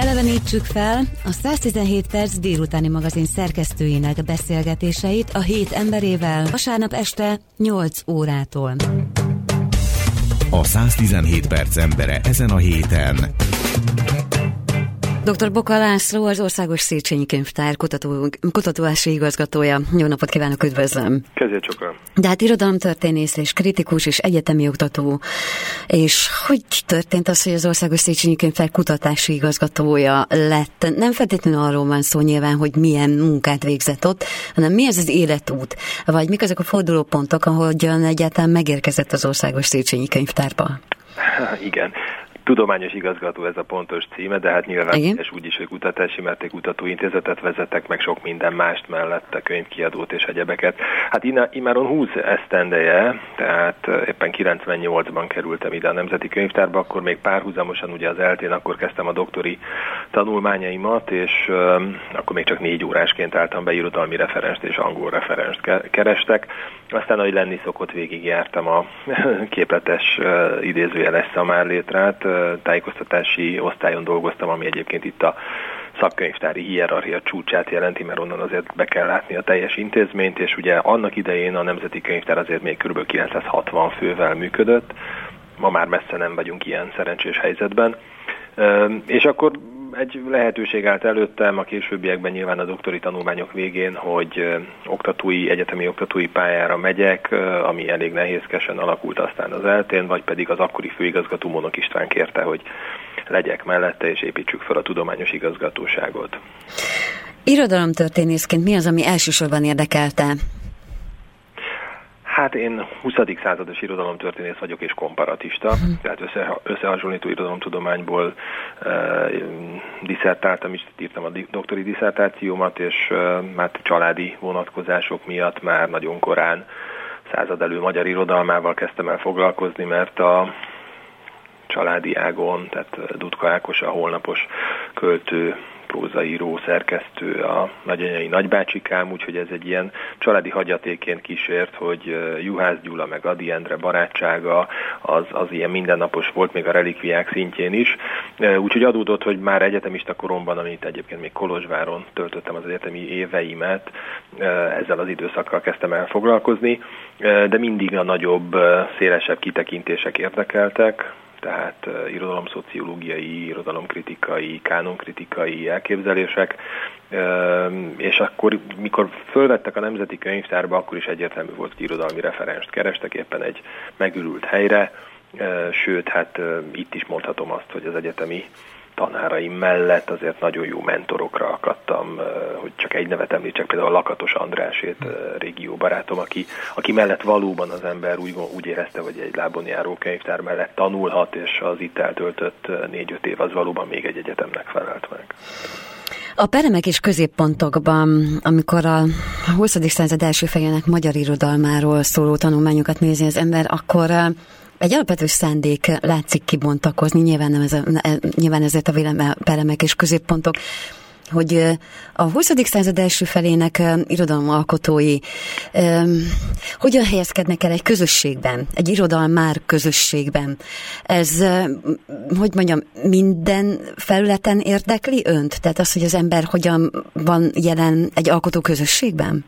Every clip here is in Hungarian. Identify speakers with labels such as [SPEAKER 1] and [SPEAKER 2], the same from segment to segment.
[SPEAKER 1] Elevenítsük fel a 117 perc délutáni magazin szerkesztőinek beszélgetéseit a hét emberével vasárnap este 8 órától.
[SPEAKER 2] A 117 perc embere ezen a héten.
[SPEAKER 1] Dr. Boka László, az Országos Széchenyi Könyvtár kutató, kutatóási igazgatója. Jó napot kívánok, üdvözlöm!
[SPEAKER 3] Kezdje csak
[SPEAKER 1] De hát irodalomtörténész és kritikus és egyetemi oktató. És hogy történt az, hogy az Országos Széchenyi Könyvtár kutatási igazgatója lett? Nem feltétlenül arról van szó nyilván, hogy milyen munkát végzett ott, hanem mi ez az életút? Vagy mik azok a fordulópontok, ahogyan egyáltalán megérkezett az Országos Széchenyi Könyvtárba?
[SPEAKER 3] Igen tudományos igazgató ez a pontos címe, de hát nyilván és úgyis, hogy kutatási merték kutatóintézetet vezetek, meg sok minden mást mellette, könyvkiadót és egyebeket. Hát imáron 20 esztendeje, tehát éppen 98-ban kerültem ide a Nemzeti Könyvtárba, akkor még párhuzamosan ugye az eltén, akkor kezdtem a doktori tanulmányaimat, és akkor még csak négy órásként álltam be irodalmi referenst és angol referenst kerestek. Aztán, ahogy lenni szokott, végigjártam a képletes idézőjeles szamárlétrát, tájékoztatási osztályon dolgoztam, ami egyébként itt a szakkönyvtári hierarchia csúcsát jelenti, mert onnan azért be kell látni a teljes intézményt, és ugye annak idején a Nemzeti Könyvtár azért még kb. 960 fővel működött, ma már messze nem vagyunk ilyen szerencsés helyzetben. És akkor egy lehetőség állt előttem a későbbiekben nyilván a doktori tanulmányok végén, hogy oktatói, egyetemi oktatói pályára megyek, ami elég nehézkesen alakult aztán az eltén, vagy pedig az akkori főigazgató Monok István kérte, hogy legyek mellette, és építsük fel a tudományos igazgatóságot.
[SPEAKER 1] Irodalomtörténészként mi az, ami elsősorban érdekelte?
[SPEAKER 3] Hát én 20. százados irodalomtörténész vagyok és komparatista, uh-huh. tehát össze, összehasonlító irodalomtudományból uh, diszertáltam, is írtam a doktori diszertációmat, és uh, hát családi vonatkozások miatt már nagyon korán századelő magyar irodalmával kezdtem el foglalkozni, mert a családi ágon, tehát Dudka Ákos a holnapos költő prózaíró, szerkesztő, a nagyanyai nagybácsikám, úgyhogy ez egy ilyen családi hagyatéként kísért, hogy Juhász Gyula meg Adi Endre barátsága az, az ilyen mindennapos volt, még a relikviák szintjén is. Úgyhogy adódott, hogy már egyetemista koromban, amit egyébként még Kolozsváron töltöttem az egyetemi éveimet, ezzel az időszakkal kezdtem el foglalkozni, de mindig a nagyobb, szélesebb kitekintések érdekeltek, tehát irodalomszociológiai, irodalomkritikai, kánonkritikai elképzelések, és akkor, mikor fölvettek a Nemzeti Könyvtárba, akkor is egyértelmű volt, hogy irodalmi referenst kerestek éppen egy megürült helyre, sőt, hát itt is mondhatom azt, hogy az egyetemi tanáraim mellett azért nagyon jó mentorokra akadtam, hogy csak egy nevet említsek, például Lakatos Andrásét, régió barátom, aki, aki mellett valóban az ember úgy, úgy érezte, hogy egy lábon járó könyvtár mellett tanulhat, és az itt eltöltött négy-öt év az valóban még egy egyetemnek felelt meg.
[SPEAKER 1] A peremek és középpontokban, amikor a 20. század első fejének magyar irodalmáról szóló tanulmányokat nézi az ember, akkor egy alapvető szándék látszik kibontakozni, nyilván, nem ez a, nyilván ezért a vélemek és középpontok, hogy a 20. század első felének irodalmalkotói hogyan helyezkednek el egy közösségben, egy irodalmár közösségben. Ez, hogy mondjam, minden felületen érdekli önt? Tehát az, hogy az ember hogyan van jelen egy alkotó közösségben?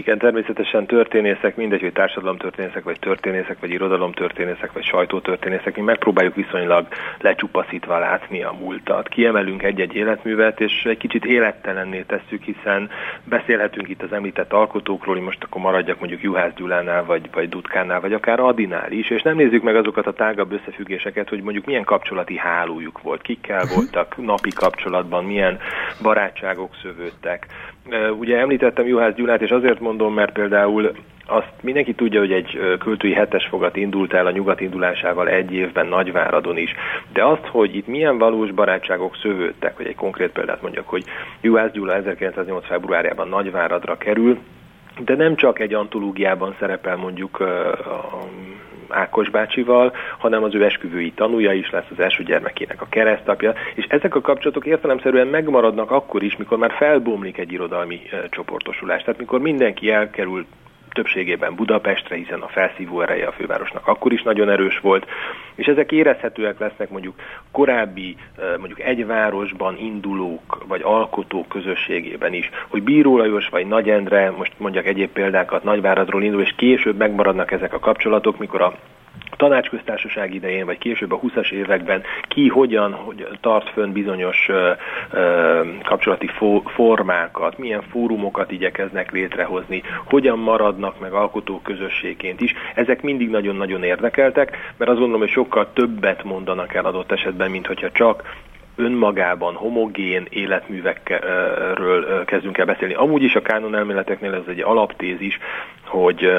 [SPEAKER 3] Igen, természetesen történészek, mindegy, hogy társadalomtörténészek, vagy történészek, vagy irodalomtörténészek, vagy sajtótörténészek, mi megpróbáljuk viszonylag lecsupaszítva látni a múltat. Kiemelünk egy-egy életművet, és egy kicsit élettelenné tesszük, hiszen beszélhetünk itt az említett alkotókról, hogy most akkor maradjak mondjuk Juhász Gyulánál, vagy, vagy Dutkánál, vagy akár Adinál is, és nem nézzük meg azokat a tágabb összefüggéseket, hogy mondjuk milyen kapcsolati hálójuk volt, kikkel mhm. voltak napi kapcsolatban, milyen barátságok szövődtek. Ugye említettem Juhász Gyulát, és azért mondom, mert például azt mindenki tudja, hogy egy költői hetes fogat indult el a nyugat indulásával egy évben Nagyváradon is. De azt, hogy itt milyen valós barátságok szövődtek, hogy egy konkrét példát mondjak, hogy Juhász Gyula 1908. februárjában Nagyváradra kerül, de nem csak egy antológiában szerepel mondjuk a Ákos bácsival, hanem az ő esküvői tanúja is lesz, az első gyermekének a keresztapja, és ezek a kapcsolatok értelemszerűen megmaradnak akkor is, mikor már felbomlik egy irodalmi csoportosulás. Tehát mikor mindenki elkerül többségében Budapestre, hiszen a felszívó ereje a fővárosnak akkor is nagyon erős volt, és ezek érezhetőek lesznek mondjuk korábbi, mondjuk egy városban indulók vagy alkotók közösségében is, hogy Bíró Lajos vagy Nagy Endre, most mondjak egyéb példákat, Nagyváradról indul, és később megmaradnak ezek a kapcsolatok, mikor a tanácsköztársaság idején, vagy később a 20-as években ki hogyan hogy tart fönn bizonyos ö, kapcsolati fo- formákat, milyen fórumokat igyekeznek létrehozni, hogyan maradnak meg alkotó közösségként is. Ezek mindig nagyon-nagyon érdekeltek, mert azt gondolom, hogy sokkal többet mondanak el adott esetben, mint hogyha csak önmagában homogén életművekről kezdünk el beszélni. Amúgy is a kánon elméleteknél ez egy alaptézis, hogy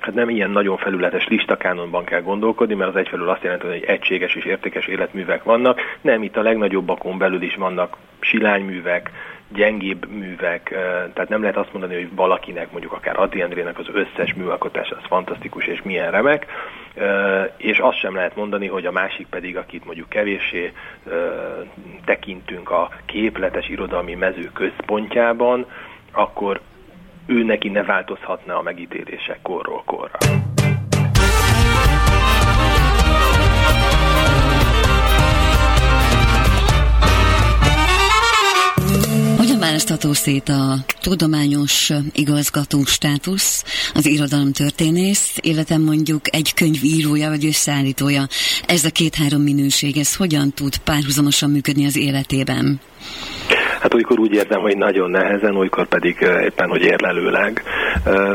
[SPEAKER 3] hát nem ilyen nagyon felületes listakánonban kell gondolkodni, mert az egyfelől azt jelenti, hogy egységes és értékes életművek vannak, nem itt a legnagyobbakon belül is vannak silányművek, gyengébb művek, tehát nem lehet azt mondani, hogy valakinek, mondjuk akár Adi Endrének az összes műalkotás az fantasztikus és milyen remek, és azt sem lehet mondani, hogy a másik pedig, akit mondjuk kevéssé tekintünk a képletes irodalmi mező központjában, akkor ő neki ne változhatna a megítélések korról korra.
[SPEAKER 1] Választható szét a tudományos igazgató státusz, az irodalomtörténész, illetve mondjuk egy könyvírója vagy összeállítója? Ez a két-három minőség, ez hogyan tud párhuzamosan működni az életében?
[SPEAKER 3] Hát olykor úgy érzem, hogy nagyon nehezen, olykor pedig éppen, hogy érlelőleg.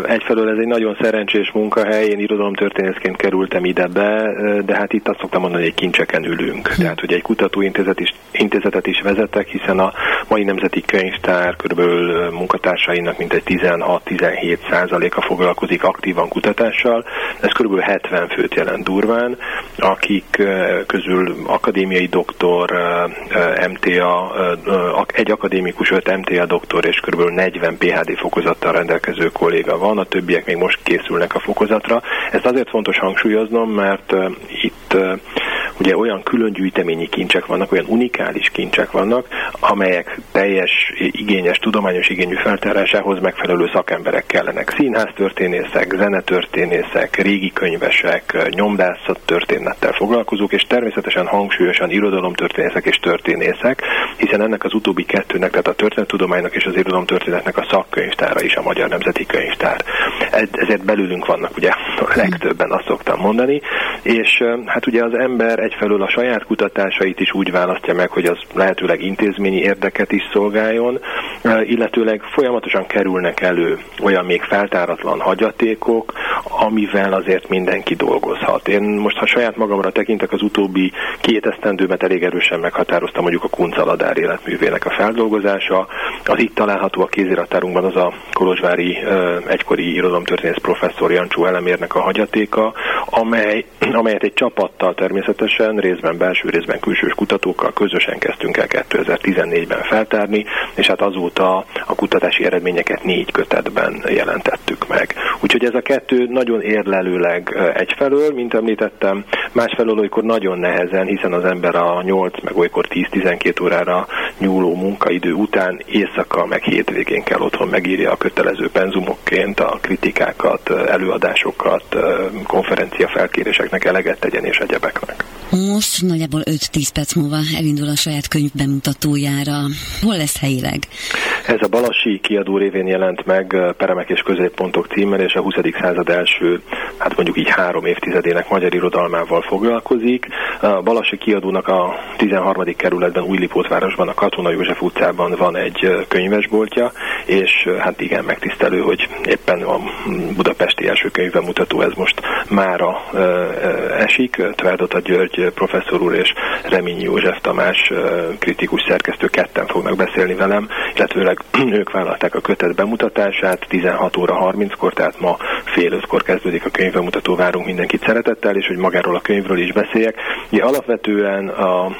[SPEAKER 3] Egyfelől ez egy nagyon szerencsés munkahely, én irodalomtörténészként kerültem ide be, de hát itt azt szoktam mondani, hogy egy kincseken ülünk. Hm. Tehát, hogy egy kutatóintézet is, intézetet is vezetek, hiszen a mai Nemzeti Könyvtár körülbelül munkatársainak mintegy 16-17 százaléka foglalkozik aktívan kutatással. Ez körülbelül 70 főt jelent durván, akik közül akadémiai doktor, MTA, egy akadémikus, 5 MTA doktor és kb. 40 PhD fokozattal rendelkező kolléga van, a többiek még most készülnek a fokozatra. Ezt azért fontos hangsúlyoznom, mert uh, itt uh, ugye olyan külön gyűjteményi kincsek vannak, olyan unikális kincsek vannak, amelyek teljes, igényes, tudományos igényű feltárásához megfelelő szakemberek kellenek. Színháztörténészek, zenetörténészek, régi könyvesek, nyomdászat történettel foglalkozók, és természetesen hangsúlyosan irodalomtörténészek és történészek, hiszen ennek az utóbbi kettőnek, tehát a történettudománynak és az irodalomtörténetnek a szakkönyvtára is a Magyar Nemzeti Könyvtár. Ezért belülünk vannak ugye a legtöbben, azt szoktam mondani, és hát ugye az ember egyfelől a saját kutatásait is úgy választja meg, hogy az lehetőleg intézményi érdeket is szolgáljon, illetőleg folyamatosan kerülnek elő olyan még feltáratlan hagyatékok, amivel azért mindenki dolgozhat. Én most, ha saját magamra tekintek, az utóbbi két esztendőmet elég erősen meghatároztam mondjuk a Kuncaladár életművének a feldolgozása. Az itt található a kézirattárunkban az a kolozsvári egykori irodalomtörténész professzor Jancsó Elemérnek a hagyatéka, amely, amelyet egy csapattal természetesen, részben belső, részben külsős kutatókkal közösen kezdtünk el 2014-ben feltárni, és hát azóta a kutatási eredményeket négy kötetben jelentettük meg. Úgyhogy ez a kettő nagyon érlelőleg egyfelől, mint említettem, másfelől olykor nagyon nehezen, hiszen az ember a 8 meg olykor 10-12 órára nyúló munkaidő után éjszaka meg hétvégén kell otthon megírja a kötelező penzumokként a kritikákat, előadásokat, konferencia felkéréseknek eleget tegyen és egyebeknek.
[SPEAKER 1] Most nagyjából 5-10 perc múlva elindul a saját könyv bemutatójára. Hol lesz helyileg?
[SPEAKER 3] Ez a Balassi kiadó révén jelent meg Peremek és középpontok címmel, és a 20. század első, hát mondjuk így három évtizedének magyar irodalmával foglalkozik. A Balassi kiadónak a 13. kerületben Újlipótvárosban, a Katona József utcában van egy könyvesboltja, és hát igen, megtisztelő, hogy éppen a budapesti első könyvbemutató ez most mára esik. Tverdota György professzor úr és Reményi József Tamás kritikus szerkesztő ketten fognak beszélni velem, illetőleg ők vállalták a kötet bemutatását 16 óra 30-kor, tehát ma fél ötkor kezdődik a könyvbemutató, várunk mindenkit szeretettel, és hogy magáról a könyvről is beszéljek. Ugye alapvetően a, a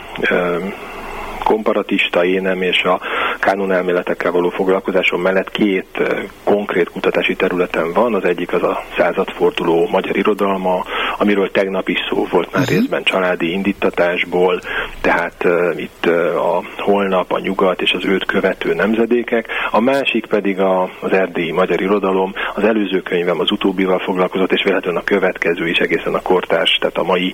[SPEAKER 3] komparatista énem és a kánon elméletekkel való foglalkozásom mellett két konkrét kutatási területen van. Az egyik az a századforduló magyar irodalma, amiről tegnap is szó volt már uh-huh. részben családi indítatásból, tehát uh, itt uh, a holnap, a nyugat és az őt követő nemzedékek, a másik pedig a, az erdélyi magyar irodalom, az előző könyvem az utóbbival foglalkozott, és véletlenül a következő is egészen a kortárs, tehát a mai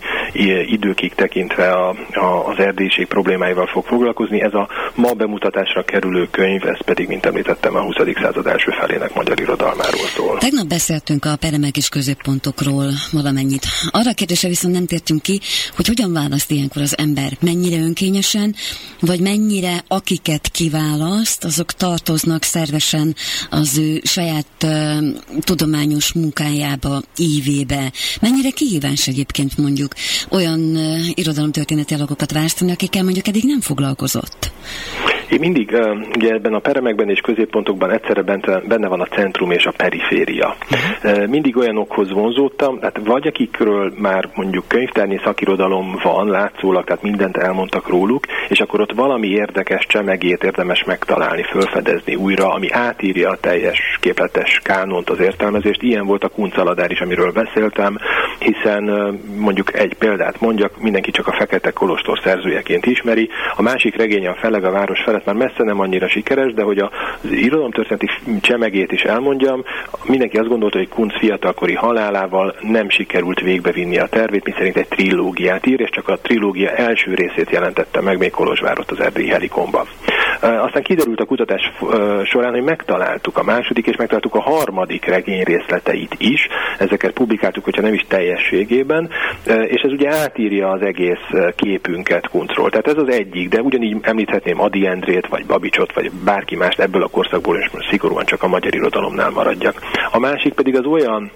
[SPEAKER 3] időkig tekintve a, a, az erdélység problémáival fog foglalkozni. Ez a ma bemutatásra kerülő könyv, ez pedig, mint említettem, a 20. század első felének magyar irodalmáról szól.
[SPEAKER 1] Tegnap beszéltünk a peremek és középpontokról valamennyit. Arra a kérdésre viszont nem tértünk ki, hogy hogyan választ ilyenkor az ember. Mennyire önkényesen, vagy mennyire akiket kiválaszt, azok tartoznak szervesen az ő saját uh, tudományos munkájába, ívébe. Mennyire kihívás egyébként mondjuk olyan uh, irodalomtörténeti alakokat választani, akikkel mondjuk eddig nem foglalkozott?
[SPEAKER 3] Én mindig ugye ebben a peremekben és középpontokban egyszerre benne van a centrum és a periféria. Uh-huh. Mindig olyanokhoz vonzódtam, hát vagy akikről már mondjuk könyvtárnyi szakirodalom van, látszólag, tehát mindent elmondtak róluk, és akkor ott valami érdekes csemegét érdemes megtalálni, fölfedezni újra, ami átírja a teljes képletes kánont, az értelmezést. Ilyen volt a kuncaladár is, amiről beszéltem, hiszen mondjuk egy példát mondjak, mindenki csak a Fekete Kolostor szerzőjeként ismeri, a másik regény a Feleg a város felett már messze nem annyira sikeres, de hogy az irodalomtörténeti csemegét is elmondjam, mindenki azt gondolta, hogy Kunc fiatalkori halálával nem sikerült végbevinni a tervét, miszerint egy trilógiát ír, és csak a trilógia első részét jelentette meg még Kolozsvárot az erdélyi helikomban. Aztán kiderült a kutatás során, hogy megtaláltuk a második és megtaláltuk a harmadik regény részleteit is. Ezeket publikáltuk, hogyha nem is teljességében, és ez ugye átírja az egész képünket Kuncról. Tehát ez az egyik, de ugyanígy említhetném Adi Endrét, vagy Babicsot, vagy bárki mást ebből a korszakból, és szigorúan csak a magyar irodalomnál maradjak. A másik pedig az olyan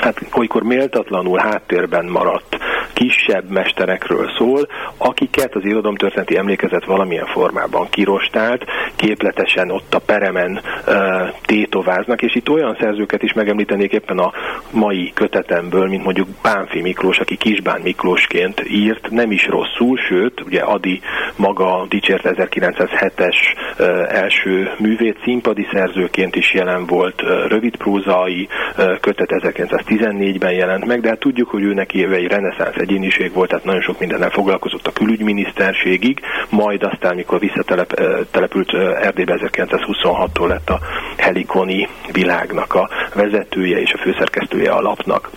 [SPEAKER 3] hát olykor méltatlanul háttérben maradt kisebb mesterekről szól, akiket az irodalomtörténeti emlékezet valamilyen formában kirostált, képletesen ott a peremen uh, tétováznak, és itt olyan szerzőket is megemlítenék éppen a mai kötetemből, mint mondjuk Bánfi Miklós, aki Kisbán Miklósként írt, nem is rosszul, sőt, ugye Adi maga dicsért 1907-es uh, első művét, színpadi szerzőként is jelen volt, uh, rövidprózai uh, kötet 1914-ben jelent meg, de hát tudjuk, hogy ő neki egy reneszánsz egyéniség volt, tehát nagyon sok mindennel foglalkozott a külügyminiszterségig, majd aztán, mikor visszatelepült Erdélybe 1926-tól lett a Helikoni világnak a vezetője és a főszerkesztője a lapnak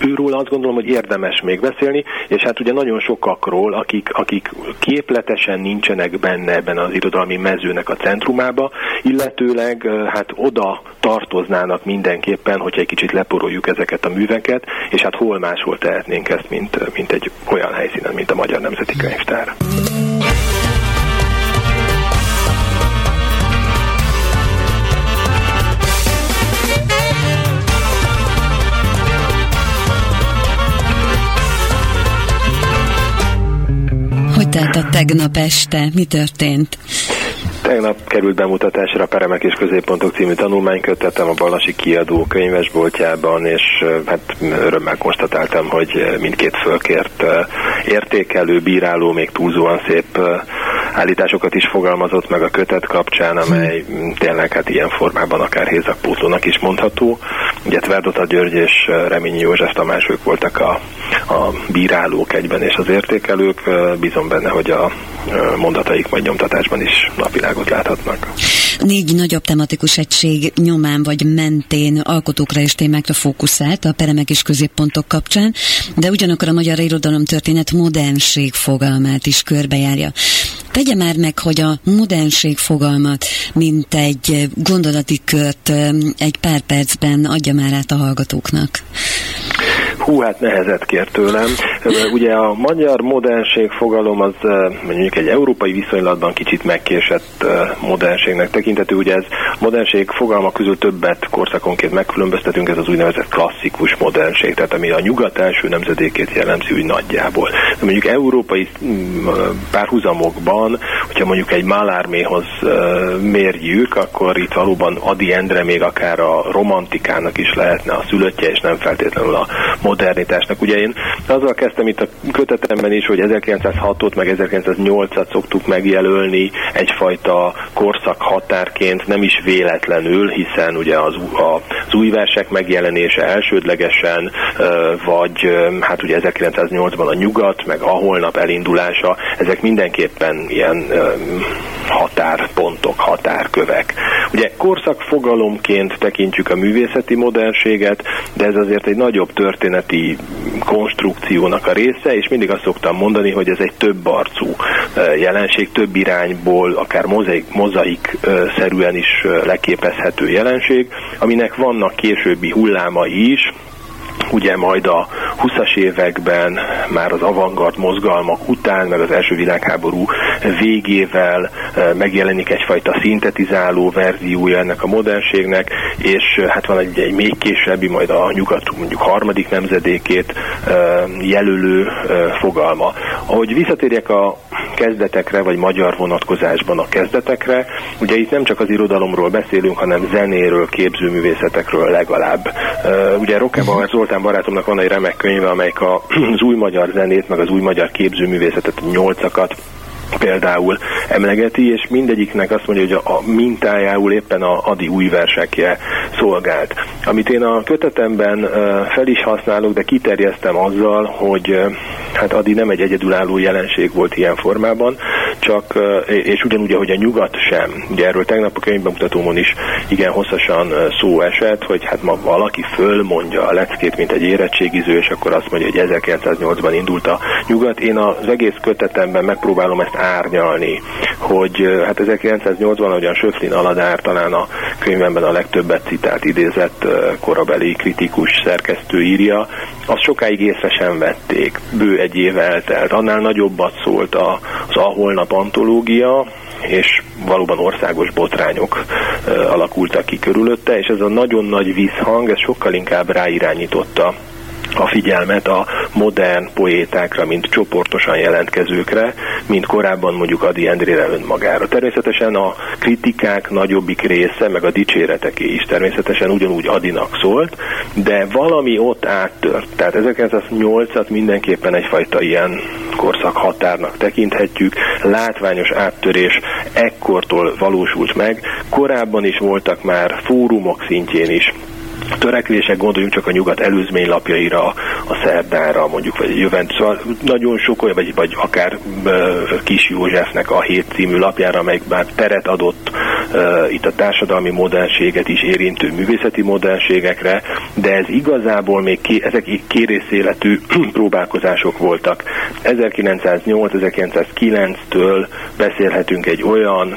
[SPEAKER 3] őról azt gondolom, hogy érdemes még beszélni, és hát ugye nagyon sokakról, akik, akik képletesen nincsenek benne ebben az irodalmi mezőnek a centrumába, illetőleg hát oda tartoznának mindenképpen, hogyha egy kicsit leporoljuk ezeket a műveket, és hát hol máshol tehetnénk ezt, mint, mint egy olyan helyszínen, mint a Magyar Nemzeti Könyvtár.
[SPEAKER 1] Telt a tegnap este? Mi történt?
[SPEAKER 3] Tegnap került bemutatásra a Peremek és Középpontok című tanulmánykötetem a Balasi kiadó könyvesboltjában, és hát örömmel konstatáltam, hogy mindkét fölkért értékelő, bíráló, még túlzóan szép állításokat is fogalmazott meg a kötet kapcsán, amely tényleg hát ilyen formában akár hézakpótlónak is mondható. Ugye Tverdota György és Reményi József Tamás ők voltak a, a bírálók egyben és az értékelők. Bízom benne, hogy a mondataik majd nyomtatásban is napvilágot láthatnak.
[SPEAKER 1] Négy nagyobb tematikus egység nyomán vagy mentén alkotókra és témákra fókuszált a peremek és középpontok kapcsán, de ugyanakkor a magyar irodalom történet modernség fogalmát is körbejárja. Tegye már meg, hogy a modernség fogalmat, mint egy gondolati kört egy pár percben adja már át a hallgatóknak.
[SPEAKER 3] Hú, hát nehezet kér tőlem. Ugye a magyar modernség fogalom az mondjuk egy európai viszonylatban kicsit megkésett modernségnek tekintető. Ugye ez modernség fogalma közül többet korszakonként megkülönböztetünk, ez az úgynevezett klasszikus modernség, tehát ami a nyugat első nemzedékét jellemzi úgy nagyjából. De mondjuk európai mm, párhuzamokban, hogyha mondjuk egy Malárméhoz mérjük, akkor itt valóban Adi Endre még akár a romantikának is lehetne a szülöttje, és nem feltétlenül a modernitásnak. Ugye én azzal kezdtem itt a kötetemben is, hogy 1906-ot meg 1908-at szoktuk megjelölni egyfajta korszak határként, nem is véletlenül, hiszen ugye az, a, az új versek megjelenése elsődlegesen, vagy hát ugye 1908-ban a nyugat, meg a holnap elindulása, ezek mindenképpen ilyen határpontok, határkövek. Ugye korszakfogalomként tekintjük a művészeti modernséget, de ez azért egy nagyobb történeti konstrukciónak a része, és mindig azt szoktam mondani, hogy ez egy több arcú jelenség, több irányból, akár mozaik, mozaik szerűen is leképezhető jelenség, aminek vannak későbbi hullámai is, ugye majd a 20-as években már az avantgard mozgalmak után, meg az első világháború végével eh, megjelenik egyfajta szintetizáló verziója ennek a modernségnek, és eh, hát van egy, egy még későbbi, majd a nyugat mondjuk harmadik nemzedékét eh, jelölő fogalma. Ahogy visszatérjek a kezdetekre, vagy magyar vonatkozásban a kezdetekre, ugye itt nem csak az irodalomról beszélünk, hanem zenéről, képzőművészetekről legalább. Ugye Rokeba Zoltán barátomnak van egy remek könyve, amelyik az új magyar zenét, meg az új magyar képzőművészetet, nyolcakat például emlegeti, és mindegyiknek azt mondja, hogy a mintájául éppen a Adi új versekje szolgált. Amit én a kötetemben fel is használok, de kiterjesztem azzal, hogy hát Adi nem egy egyedülálló jelenség volt ilyen formában, csak, és ugyanúgy, ahogy a nyugat sem. Ugye erről tegnap a könyvbemutatómon is igen hosszasan szó esett, hogy hát ma valaki fölmondja a leckét, mint egy érettségiző, és akkor azt mondja, hogy 1908-ban indult a nyugat. Én az egész kötetemben megpróbálom ezt árnyalni, hogy hát 1980-ban, ahogyan Söflin Aladár talán a könyvemben a legtöbbet citált idézett korabeli kritikus szerkesztő írja, azt sokáig észre sem vették. Bő egy év eltelt. Annál nagyobbat szólt az A holnap antológia, és valóban országos botrányok alakultak ki körülötte, és ez a nagyon nagy visszhang, ez sokkal inkább ráirányította a figyelmet a modern poétákra, mint csoportosan jelentkezőkre, mint korábban mondjuk Adi Endrére önmagára. Természetesen a kritikák nagyobbik része, meg a dicséreteké is természetesen ugyanúgy Adinak szólt, de valami ott áttört. Tehát 1908-at mindenképpen egyfajta ilyen korszak határnak tekinthetjük, látványos áttörés ekkortól valósult meg. Korábban is voltak már fórumok szintjén is törekvések, gondoljunk csak a nyugat előzménylapjaira, a szerdára, mondjuk, vagy jövent, szóval nagyon sok olyan, vagy, vagy akár Kis Józsefnek a hét című lapjára, amely már teret adott uh, itt a társadalmi modernséget is érintő művészeti modernségekre, de ez igazából még ké, ezek kérészéletű próbálkozások voltak. 1908-1909-től beszélhetünk egy olyan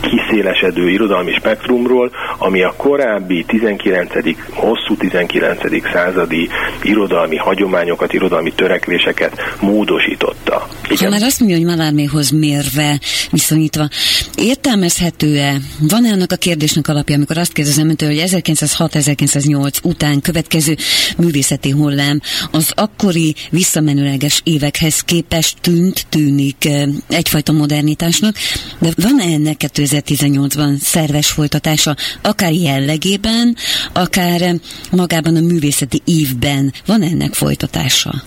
[SPEAKER 3] kiszélesedő irodalmi spektrumról, ami a korábbi 19. hosszú 19. századi irodalmi hagyományokat, irodalmi törekvéseket módosította.
[SPEAKER 1] Igen? Ha már azt mondja, hogy Malárméhoz mérve, viszonyítva, értelmezhető-e, van-e annak a kérdésnek alapja, amikor azt kérdezem öntől, hogy 1906-1908 után következő művészeti hullám az akkori visszamenőleges évekhez képest tűnt, tűnik eh, egyfajta modernitásnak, de van-e ennek 2018-ban szerves folytatása, akár jellegében, akár magában a művészeti évben? Van ennek folytatása?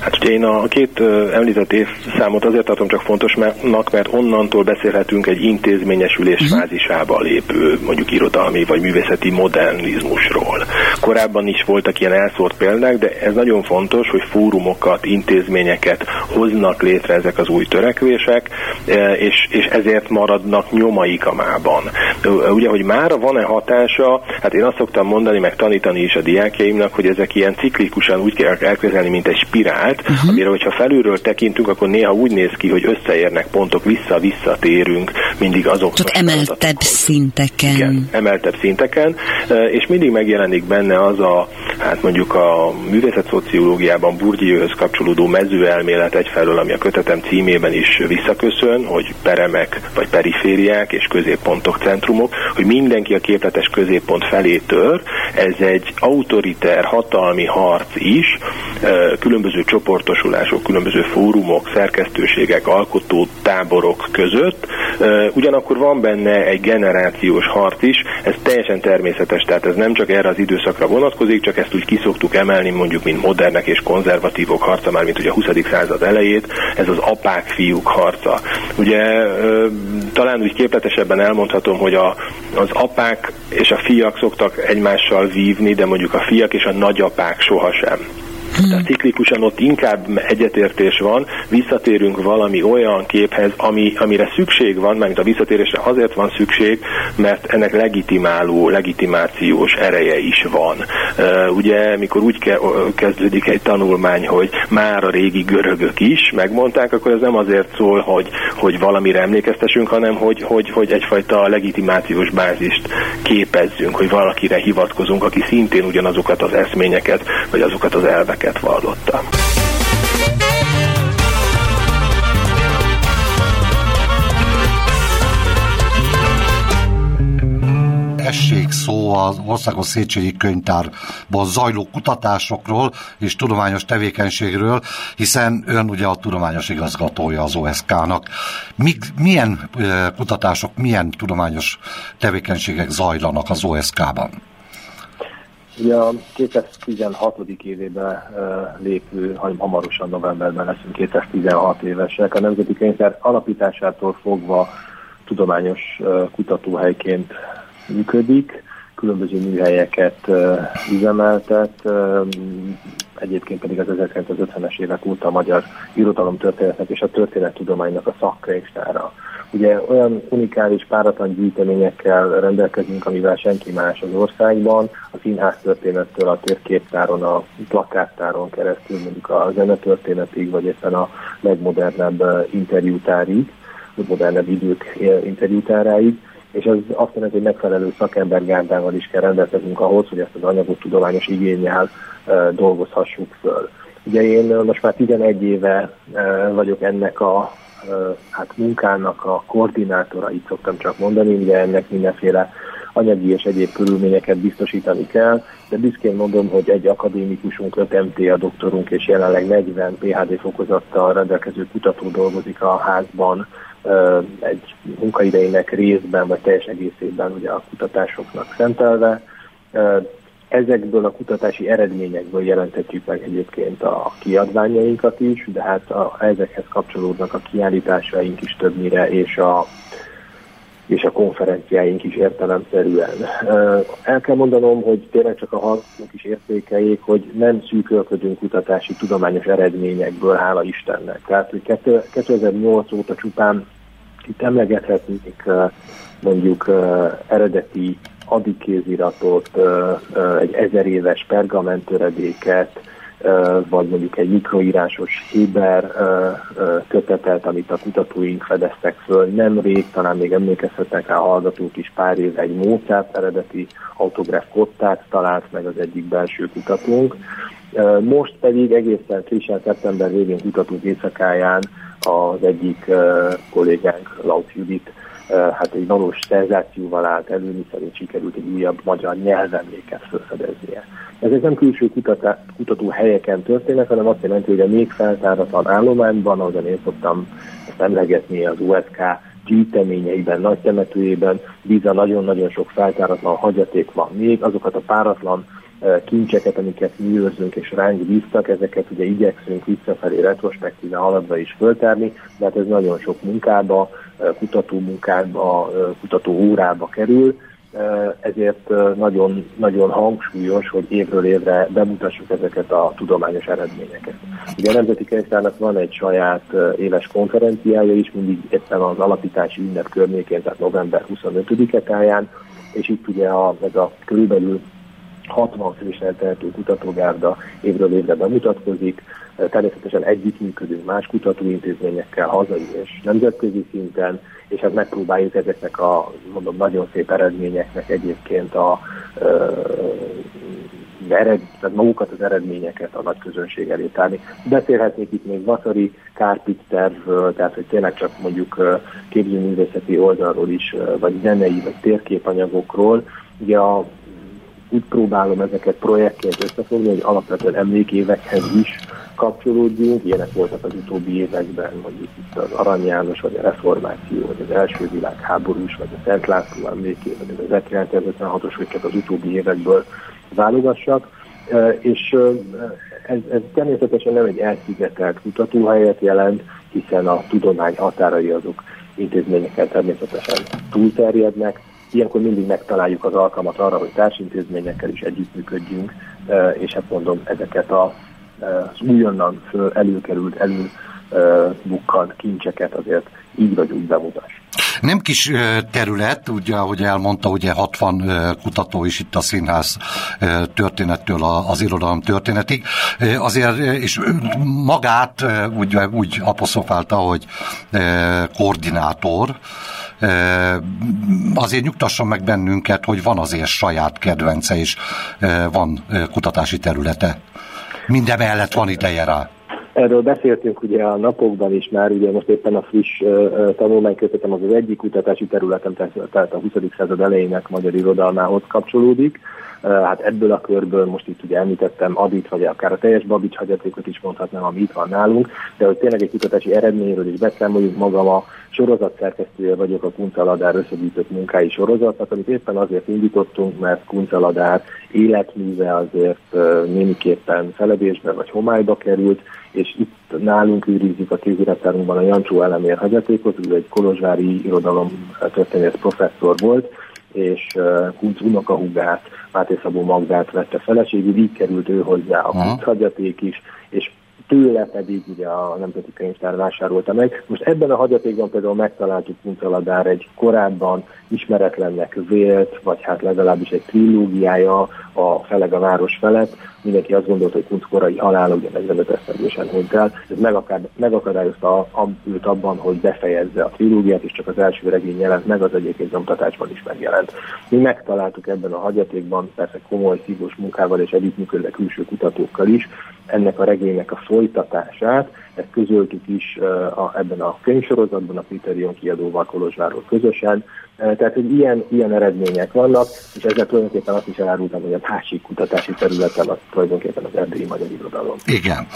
[SPEAKER 3] Hát ugye én a két említett évszámot azért tartom csak fontosnak, mert onnantól beszélhetünk egy intézményesülés uh-huh. fázisába lépő, mondjuk irodalmi vagy művészeti modernizmusról. Korábban is voltak ilyen elszórt példák, de ez nagyon fontos, hogy fórumokat, intézményeket hoznak létre ezek az új törekvések, és, és ezért maradnak nyomaik a mában. Ugye, hogy már van-e hatása, hát én azt szoktam mondani, meg tanítani is a diákjaimnak, hogy ezek ilyen ciklikusan úgy kell elkezelni, mint egy spirált, uh-huh. amire, hogyha felülről tekintünk, akkor néha úgy néz ki, hogy összeérnek pontok, vissza-visszatérünk mindig azok.
[SPEAKER 1] Csak emeltebb szinteken.
[SPEAKER 3] Igen, emeltebb szinteken, és mindig megjelenik benne az a, hát mondjuk a művészet szociológiában Bourdieuhöz kapcsolódó mezőelmélet egyfelől, ami a kötetem címében is visszaköszön, hogy peremek vagy perifériák és középpontok, centrumok, hogy mindenki a képletes középpont felé tör, ez egy autoriter, hatalmi harc is, különböző csoportosulások, különböző fórumok, szerkesztőségek, alkotó táborok között,
[SPEAKER 4] Ugyanakkor van benne egy generációs harc is, ez teljesen természetes, tehát ez nem csak erre az időszakra vonatkozik, csak ezt úgy kiszoktuk emelni, mondjuk, mint modernek és konzervatívok harca, már mint ugye a 20. század elejét, ez az apák-fiúk harca. Ugye talán úgy képletesebben elmondhatom, hogy a, az apák és a fiak szoktak egymással vívni, de mondjuk a fiak és a nagyapák sohasem. Hmm. Tehát ciklikusan ott inkább egyetértés van, visszatérünk valami olyan képhez, ami, amire szükség van, mert a visszatérésre azért van szükség, mert ennek legitimáló, legitimációs ereje is van. Ugye, mikor úgy ke- kezdődik egy tanulmány, hogy már a régi görögök is megmondták, akkor ez nem azért szól, hogy, hogy valamire emlékeztessünk, hanem hogy, hogy, hogy egyfajta legitimációs bázist képezzünk, hogy valakire hivatkozunk, aki szintén ugyanazokat az eszményeket, vagy azokat az elveket értékeket vallotta.
[SPEAKER 5] essék szó az Országos Széchenyi Könyvtárban zajló kutatásokról és tudományos tevékenységről, hiszen ön ugye a tudományos igazgatója az OSK-nak. milyen kutatások, milyen tudományos tevékenységek zajlanak az OSK-ban?
[SPEAKER 3] Ugye a 2016. évében lépő, hamarosan novemberben leszünk 2016 évesek. A Nemzeti Könyvtár alapításától fogva tudományos kutatóhelyként működik, különböző műhelyeket üzemeltet, egyébként pedig az 1950-es évek óta a magyar irodalomtörténetnek és a történettudománynak a szakkönyvtára. Ugye olyan unikális páratlan gyűjteményekkel rendelkezünk, amivel senki más az országban, a színház történettől a térképtáron, a plakáttáron keresztül, mondjuk a zenetörténetig, vagy éppen a legmodernebb interjútárig, modernebb idők interjútáráig, és ez azt jelenti, hogy megfelelő szakembergárdával is kell rendelkezünk ahhoz, hogy ezt az anyagot tudományos igényel e, dolgozhassuk föl. Ugye én most már 11 éve vagyok ennek a hát munkának a koordinátora, így szoktam csak mondani, ugye ennek mindenféle anyagi és egyéb körülményeket biztosítani kell, de büszkén mondom, hogy egy akadémikusunk, 5 MTA doktorunk és jelenleg 40 PHD fokozattal rendelkező kutató dolgozik a házban, egy munkaidejének részben vagy teljes egészében ugye a kutatásoknak szentelve Ezekből a kutatási eredményekből jelenthetjük meg egyébként a kiadványainkat is, de hát a, ezekhez kapcsolódnak a kiállításaink is többnyire, és a, és a konferenciáink is értelemszerűen. El kell mondanom, hogy tényleg csak a hallgatók is értékeljék, hogy nem szűkölködünk kutatási tudományos eredményekből, hála Istennek. Tehát, hogy 2008 óta csupán itt emlegethetnék mondjuk eredeti adikéziratot, egy ezer éves pergamenttöredéket, vagy mondjuk egy mikroírásos Héber kötetet, amit a kutatóink fedeztek föl. Nemrég, talán még emlékezhetnek rá a hallgatók is pár éve egy Mozart eredeti autograf kottát talált meg az egyik belső kutatónk. Most pedig egészen frissen szeptember végén kutatók éjszakáján az egyik kollégánk, Laut Judit hát egy valós szenzációval állt elő, miszerint sikerült egy újabb magyar nyelvemléket felfedeznie. Ezek nem külső kutatá, kutató helyeken történnek, hanem azt jelenti, hogy a még feltáratlan állományban, ahogyan én szoktam ezt emlegetni az USK gyűjteményeiben, nagy temetőjében, bíza nagyon-nagyon sok feltáratlan hagyaték van még, azokat a páratlan kincseket, amiket mi őrzünk és ránk bíztak, ezeket ugye igyekszünk visszafelé retrospektíve haladva is föltárni, de hát ez nagyon sok munkába, kutató munkába, kutató órába kerül, ezért nagyon, nagyon hangsúlyos, hogy évről évre bemutassuk ezeket a tudományos eredményeket. Ugye a Nemzeti Könyvtárnak van egy saját éves konferenciája is, mindig éppen az alapítási ünnep környékén, tehát november 25-e táján, és itt ugye a, ez a körülbelül 60 fős eltehető kutatógárda évről évre bemutatkozik, természetesen együttműködünk más kutatóintézményekkel hazai és nemzetközi szinten, és hát megpróbáljuk ezeknek a mondom, nagyon szép eredményeknek egyébként a ered, tehát magukat az eredményeket a nagy közönség elé tárni. Beszélhetnék itt még Vasari Kárpit tervről, tehát hogy tényleg csak mondjuk képzőművészeti oldalról is, vagy zenei, vagy térképanyagokról. Ugye a úgy próbálom ezeket projektként összefogni, hogy alapvetően emlékévekhez is kapcsolódjunk. Ilyenek voltak az utóbbi években, mondjuk itt az Arany János, vagy a Reformáció, vagy az első világháborús, vagy a Szent László emléké, vagy az 1956-os, hogy az utóbbi évekből válogassak. És ez, ez természetesen nem egy elszigetelt kutatóhelyet jelent, hiszen a tudomány határai azok intézményekkel természetesen túlterjednek. Ilyenkor mindig megtaláljuk az alkalmat arra, hogy társintézményekkel is együttműködjünk, és hát mondom, ezeket a, az újonnan föl előkerült, előbukkant kincseket azért így vagy úgy bemutass.
[SPEAKER 5] Nem kis terület, ugye, ahogy elmondta, ugye 60 kutató is itt a színház történettől az irodalom történetig. Azért, és magát ugye, úgy apostrofálta, hogy koordinátor, azért nyugtasson meg bennünket, hogy van azért saját kedvence, és van kutatási területe. Minden mellett van ideje rá.
[SPEAKER 3] Erről beszéltünk ugye a napokban is már, ugye most éppen a friss uh, tanulmánykötetem az az egyik kutatási területem, tehát a 20. század elejének magyar irodalmához kapcsolódik. Hát ebből a körből most itt ugye említettem Adit, vagy akár a teljes Babics hagyatékot is mondhatnám, ami itt van nálunk, de hogy tényleg egy kutatási eredményről is beszámoljunk magam a sorozat szerkesztője vagyok a Kuncaladár összegyűjtött munkái sorozatnak, amit éppen azért indítottunk, mert Kuncaladár életműve azért némiképpen feledésbe vagy homályba került, és itt nálunk őrizzük a kézirattárunkban a Jancsó elemér hagyatékot, ő egy kolozsvári irodalom történész professzor volt, és Kunc unokahúgát, Máté Szabó Magdát vette feleségül, így került ő hozzá a hagyaték is, és tőle pedig ugye a Nemzeti Könyvtár vásárolta meg. Most ebben a hagyatékban például megtaláltuk Kuncaladár egy korábban ismeretlennek vélt, vagy hát legalábbis egy trilógiája a Feleg a város felett. Mindenki azt gondolta, hogy Kunc korai halála, ugye 45 esztendősen hunyt el. Ez megakadályozta őt abban, hogy befejezze a trilógiát, és csak az első regény jelent meg, az egyébként nyomtatásban is megjelent. Mi megtaláltuk ebben a hagyatékban, persze komoly szívós munkával és együttműködve külső kutatókkal is, ennek a regénynek a folytatását, ezt közöltük is a, ebben a könyvsorozatban, a Criterion kiadóval Kolozsváról közösen, tehát, hogy ilyen, ilyen eredmények vannak, és ezzel tulajdonképpen azt is elárultam, hogy a másik kutatási területen az tulajdonképpen az erdélyi magyar irodalom.
[SPEAKER 5] Igen.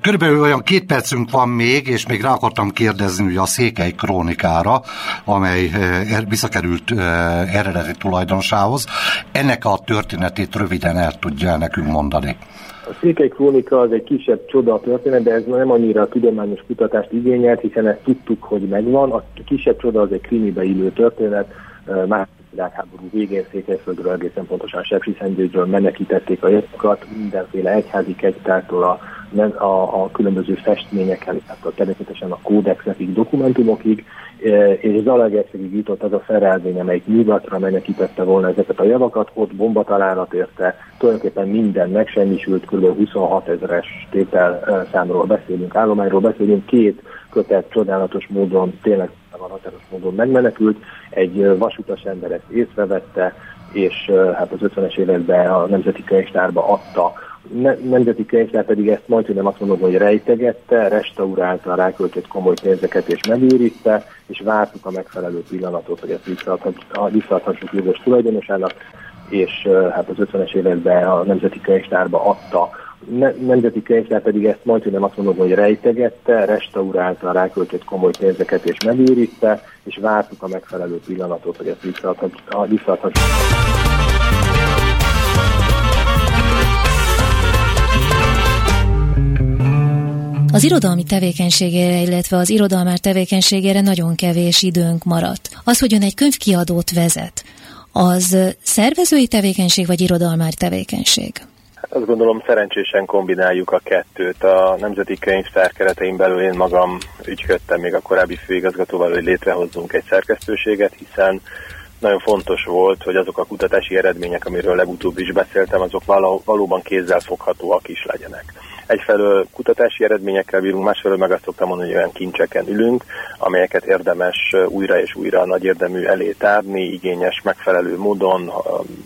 [SPEAKER 5] Körülbelül olyan két percünk van még, és még rá akartam kérdezni ugye a Székely krónikára, amely er, visszakerült eredeti tulajdonosához. Ennek a történetét röviden el tudja nekünk mondani.
[SPEAKER 3] A Székely Krónika az egy kisebb csoda történet, de ez nem annyira a tudományos kutatást igényelt, hiszen ezt tudtuk, hogy megvan. A kisebb csoda az egy krimibe illő történet, már világháború végén Székelyföldről egészen pontosan Sepsiszentgyőgyről menekítették a javakat, mindenféle egyházi kegytártól a, a, a különböző festményeken, tehát a, természetesen a kódexekig, dokumentumokig, e, és Zalaegerszegig jutott az a felelvény, amelyik nyugatra menekítette volna ezeket a javakat, ott bombatalálat érte, tulajdonképpen minden megsemmisült, kb. 26 ezeres tétel e, számról beszélünk, állományról beszélünk, két kötet csodálatos módon tényleg van határos módon megmenekült, egy vasutas ember ezt észrevette, és hát az 50-es években a Nemzeti Könyvtárba adta. Ne, Nemzeti Könyvtár pedig ezt majd nem azt mondom, hogy rejtegette, restaurálta, ráköltött komoly pénzeket és megőrizte, és vártuk a megfelelő pillanatot, hogy ezt visszaadhassuk jogos tulajdonosának, és hát az 50-es években a Nemzeti Könyvtárba adta ne, nemzeti könyvtár pedig ezt majd, hogy nem azt mondom, hogy rejtegette, restaurálta, ráköltött komoly pénzeket és megőrizte, és vártuk a megfelelő pillanatot, hogy ezt visszaadhassuk.
[SPEAKER 6] Az irodalmi tevékenységére, illetve az irodalmár tevékenységére nagyon kevés időnk maradt. Az, hogy ön egy könyvkiadót vezet, az szervezői tevékenység vagy irodalmár tevékenység?
[SPEAKER 7] Azt gondolom szerencsésen kombináljuk a kettőt. A Nemzeti Könyvtár keretein belül én magam ügyködtem még a korábbi főigazgatóval, hogy létrehozzunk egy szerkesztőséget, hiszen nagyon fontos volt, hogy azok a kutatási eredmények, amiről legutóbb is beszéltem, azok való, valóban kézzel foghatóak is legyenek. Egyfelől kutatási eredményekkel bírunk, másfelől meg azt szoktam mondani, hogy olyan kincseken ülünk, amelyeket érdemes újra és újra nagy érdemű elé tárni, igényes, megfelelő módon.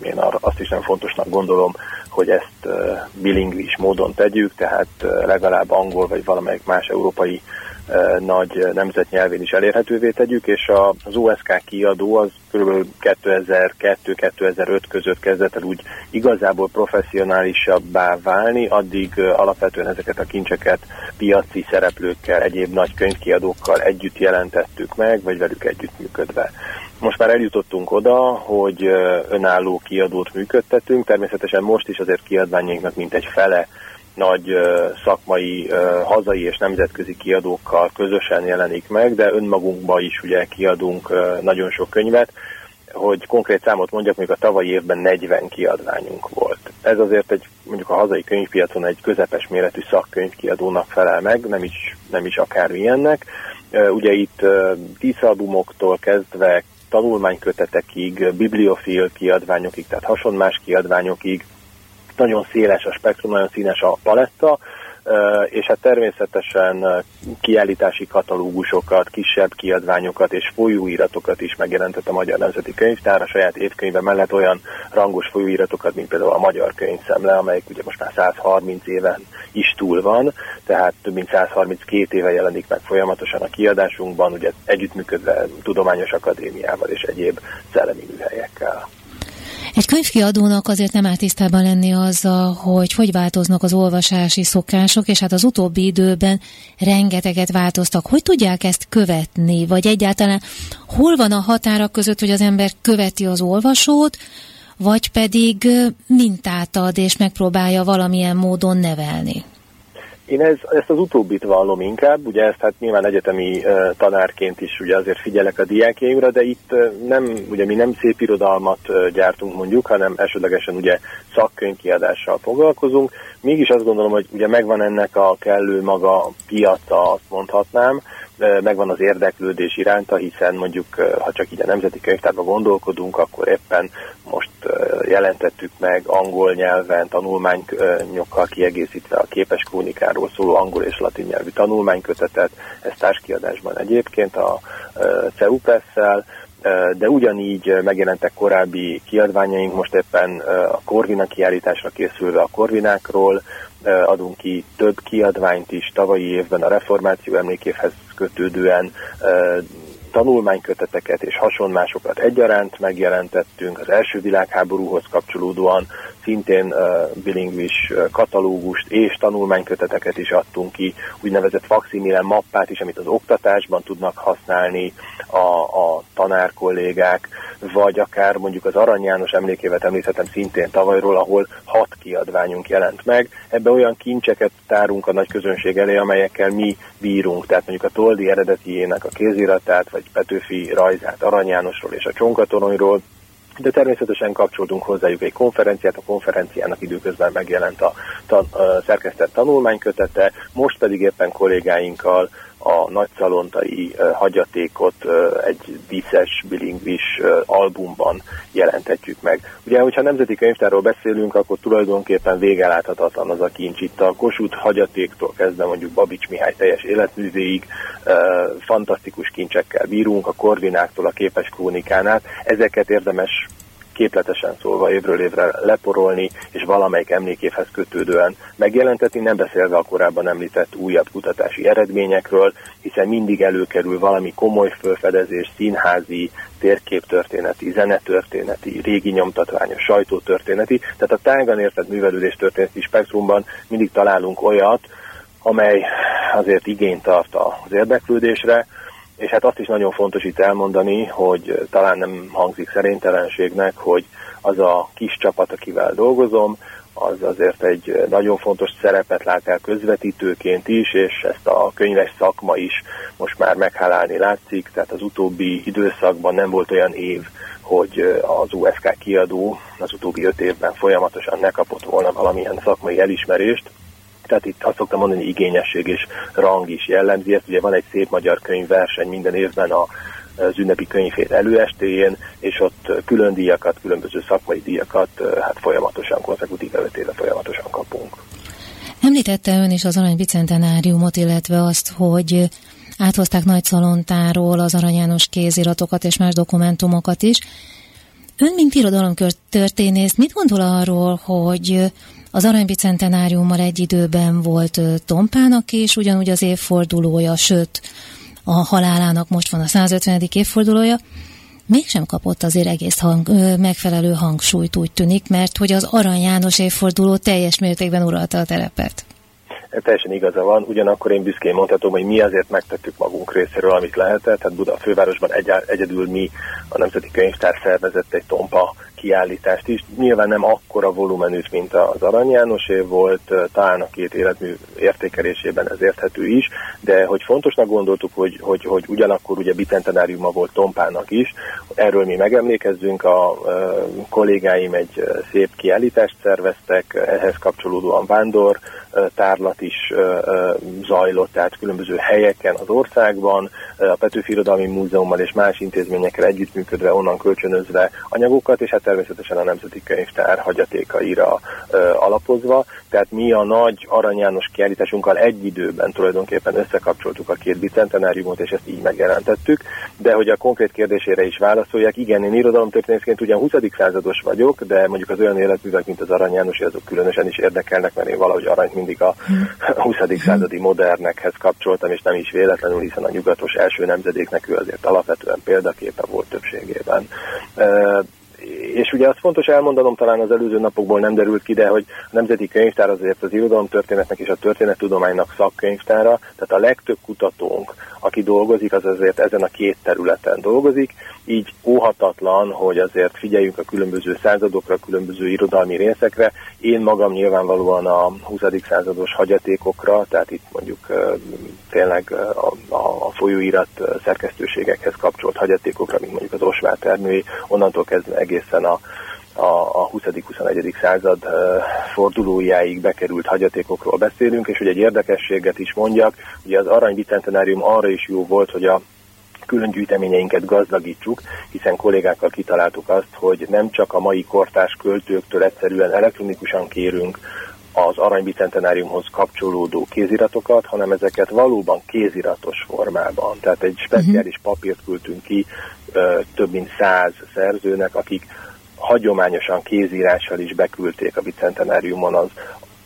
[SPEAKER 7] Én azt is nem fontosnak gondolom, hogy ezt bilingvis módon tegyük, tehát legalább angol vagy valamelyik más európai
[SPEAKER 3] nagy nemzetnyelvén is elérhetővé tegyük, és az OSK kiadó az kb. 2002-2005 között kezdett el úgy igazából professzionálisabbá válni, addig alapvetően ezeket a kincseket piaci szereplőkkel, egyéb nagy könyvkiadókkal együtt jelentettük meg, vagy velük együttműködve. Most már eljutottunk oda, hogy önálló kiadót működtetünk, természetesen most is azért kiadványainknak mintegy fele nagy szakmai, hazai és nemzetközi kiadókkal közösen jelenik meg, de önmagunkban is ugye kiadunk nagyon sok könyvet, hogy konkrét számot mondjak, még a tavalyi évben 40 kiadványunk volt. Ez azért egy, mondjuk a hazai könyvpiacon egy közepes méretű szakkönyvkiadónak felel meg, nem is, nem is akármilyennek. Ugye itt tízalbumoktól kezdve tanulmánykötetekig, bibliofil kiadványokig, tehát hasonlás kiadványokig, nagyon széles a spektrum, nagyon színes a paletta, és hát természetesen kiállítási katalógusokat, kisebb kiadványokat és folyóiratokat is megjelentett a Magyar Nemzeti Könyvtár, a saját évkönyve mellett olyan rangos folyóiratokat, mint például a Magyar Könyvszemle, amelyik ugye most már 130 éven is túl van, tehát több mint 132 éve jelenik meg folyamatosan a kiadásunkban, ugye együttműködve Tudományos Akadémiával és egyéb szellemi műhelyekkel.
[SPEAKER 6] Egy könyvkiadónak azért nem áll tisztában lenni azzal, hogy hogy változnak az olvasási szokások, és hát az utóbbi időben rengeteget változtak. Hogy tudják ezt követni, vagy egyáltalán hol van a határa között, hogy az ember követi az olvasót, vagy pedig mintát ad, és megpróbálja valamilyen módon nevelni?
[SPEAKER 3] Én ez, ezt az utóbbit vallom inkább, ugye ezt hát nyilván egyetemi uh, tanárként is ugye azért figyelek a diákjaimra, de itt uh, nem, ugye mi nem szép irodalmat uh, gyártunk mondjuk, hanem esetlegesen ugye szakkönyvkiadással foglalkozunk. Mégis azt gondolom, hogy ugye megvan ennek a kellő maga piaca, azt mondhatnám, megvan az érdeklődés iránta, hiszen mondjuk, ha csak így a Nemzeti Könyvtárban gondolkodunk, akkor éppen most jelentettük meg angol nyelven tanulmányokkal kiegészítve a képes krónikáról szóló angol és latin nyelvű tanulmánykötetet, ez társkiadásban egyébként a CEUPESZ-szel, de ugyanígy megjelentek korábbi kiadványaink, most éppen a Korvina kiállításra készülve a Korvinákról, adunk ki több kiadványt is tavalyi évben a reformáció emlékévhez kötődően tanulmányköteteket és hasonmásokat egyaránt megjelentettünk, az első világháborúhoz kapcsolódóan szintén bilingvis katalógust és tanulmányköteteket is adtunk ki, úgynevezett faximile mappát is, amit az oktatásban tudnak használni a, a tanárkollégák, vagy akár mondjuk az Arany János emlékévet említhetem szintén tavalyról, ahol hat kiadványunk jelent meg. Ebbe olyan kincseket tárunk a nagy közönség elé, amelyekkel mi bírunk, tehát mondjuk a Toldi eredetiének a kéziratát, vagy Petőfi rajzát Arany Jánosról és a Csonkatoronyról, de természetesen kapcsoltunk hozzájuk egy konferenciát, a konferenciának időközben megjelent a, a, a szerkesztett tanulmánykötete, most pedig éppen kollégáinkkal a nagyszalontai hagyatékot egy díszes, bilingvis albumban jelentetjük meg. Ugye, hogyha nemzeti könyvtárról beszélünk, akkor tulajdonképpen végeláthatatlan az a kincs. Itt a Kossuth hagyatéktól kezdve mondjuk Babics Mihály teljes életművéig fantasztikus kincsekkel bírunk, a Korvináktól a képes krónikán át. Ezeket érdemes képletesen szólva évről évre leporolni, és valamelyik emlékévhez kötődően megjelentetni, nem beszélve a korábban említett újabb kutatási eredményekről, hiszen mindig előkerül valami komoly felfedezés, színházi, térképtörténeti, zenetörténeti, régi nyomtatványos, sajtótörténeti, tehát a tágan értett művelődés történeti spektrumban mindig találunk olyat, amely azért igényt tart az érdeklődésre, és hát azt is nagyon fontos itt elmondani, hogy talán nem hangzik szerintelenségnek, hogy az a kis csapat, akivel dolgozom, az azért egy nagyon fontos szerepet lát el közvetítőként is, és ezt a könyves szakma is most már meghálálni látszik, tehát az utóbbi időszakban nem volt olyan év, hogy az USK kiadó az utóbbi öt évben folyamatosan ne kapott volna valamilyen szakmai elismerést, tehát itt azt szoktam mondani, hogy igényesség és rang is jellemzi ezt. Ugye van egy szép magyar könyvverseny minden évben a az ünnepi könyvét előestéjén, és ott külön díjakat, különböző szakmai díjakat hát folyamatosan, konzekutív öt folyamatosan kapunk.
[SPEAKER 6] Említette ön is az Arany Bicentenáriumot, illetve azt, hogy áthozták Nagy Szalontáról az Arany János kéziratokat és más dokumentumokat is. Ön, mint irodalomtörténész, mit gondol arról, hogy Az aranybicentenáriummal egy időben volt Tompának is, ugyanúgy az évfordulója, sőt, a halálának most van a 150. évfordulója, mégsem kapott azért egész hang, megfelelő hangsúlyt, úgy tűnik, mert hogy az Arany János évforduló teljes mértékben uralta a terepet
[SPEAKER 3] teljesen igaza van, ugyanakkor én büszkén mondhatom, hogy mi azért megtettük magunk részéről, amit lehetett. Tehát Buda a fővárosban egy, egyedül mi, a Nemzeti Könyvtár szervezett egy tompa kiállítást is. Nyilván nem akkora volumenűt, mint az Arany Jánosé volt, talán a két életmű értékelésében ez érthető is, de hogy fontosnak gondoltuk, hogy, hogy, hogy ugyanakkor ugye bicentenáriuma volt Tompának is, erről mi megemlékezzünk, a, a kollégáim egy szép kiállítást szerveztek, ehhez kapcsolódóan vándor, tárlat is zajlott, tehát különböző helyeken az országban, a Petőfi Irodalmi Múzeummal és más intézményekkel együttműködve, onnan kölcsönözve anyagokat, és hát természetesen a Nemzeti Könyvtár hagyatékaira alapozva. Tehát mi a nagy Arany János kiállításunkkal egy időben tulajdonképpen összekapcsoltuk a két bicentenáriumot, és ezt így megjelentettük. De hogy a konkrét kérdésére is válaszoljak, igen, én irodalomtörténészként ugyan 20. százados vagyok, de mondjuk az olyan életművek, mint az Arany János, azok különösen is érdekelnek, mert én valahogy arany mindig a 20. századi modernekhez kapcsoltam, és nem is véletlenül, hiszen a nyugatos első nemzedéknek ő azért alapvetően példaképe volt többségében és ugye azt fontos elmondanom, talán az előző napokból nem derült ki, de hogy a Nemzeti Könyvtár azért az irodalomtörténetnek és a történettudománynak szakkönyvtára, tehát a legtöbb kutatónk, aki dolgozik, az azért ezen a két területen dolgozik, így óhatatlan, hogy azért figyeljünk a különböző századokra, a különböző irodalmi részekre. Én magam nyilvánvalóan a 20. százados hagyatékokra, tehát itt mondjuk tényleg a, a, folyóirat szerkesztőségekhez kapcsolt hagyatékokra, mint mondjuk az Osvár onnantól kezdve egészen a a, a 20.-21. század fordulójáig bekerült hagyatékokról beszélünk, és hogy egy érdekességet is mondjak, ugye az Arany Bicentenárium arra is jó volt, hogy a külön gyűjteményeinket gazdagítsuk, hiszen kollégákkal kitaláltuk azt, hogy nem csak a mai kortárs költőktől egyszerűen elektronikusan kérünk az aranybicentenáriumhoz kapcsolódó kéziratokat, hanem ezeket valóban kéziratos formában. Tehát egy speciális papírt küldtünk ki több mint száz szerzőnek, akik hagyományosan kézírással is beküldték a bicentenáriumon az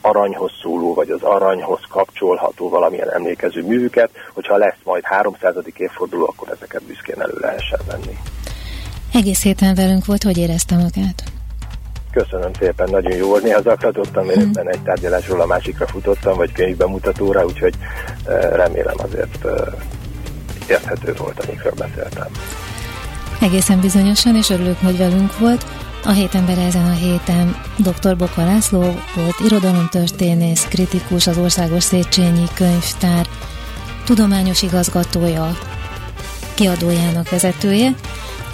[SPEAKER 3] aranyhoz szóló, vagy az aranyhoz kapcsolható valamilyen emlékező művüket, hogyha lesz majd 300. évforduló, akkor ezeket büszkén elő lehessen venni.
[SPEAKER 6] Egész héten velünk volt, hogy érezte magát?
[SPEAKER 3] Köszönöm szépen, nagyon jó volt. Néha zaklatottam, mert hmm. egy tárgyalásról a másikra futottam, vagy könyvbemutatóra, úgyhogy remélem azért érthető volt, amikről beszéltem.
[SPEAKER 6] Egészen bizonyosan, és örülök, hogy velünk volt. A hét ember ezen a héten dr. Boka László volt irodalomtörténész, kritikus, az Országos Széchenyi Könyvtár tudományos igazgatója, kiadójának vezetője,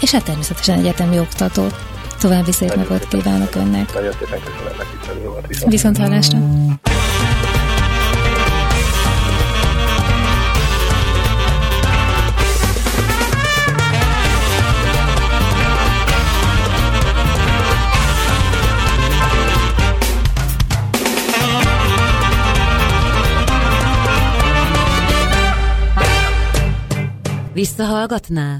[SPEAKER 6] és hát természetesen egyetemi oktató. További szép napot kívánok önnek.
[SPEAKER 3] Nagyon szépen köszönöm nekik,
[SPEAKER 6] viszont, viszont hallásra.
[SPEAKER 1] Visszahallgatná?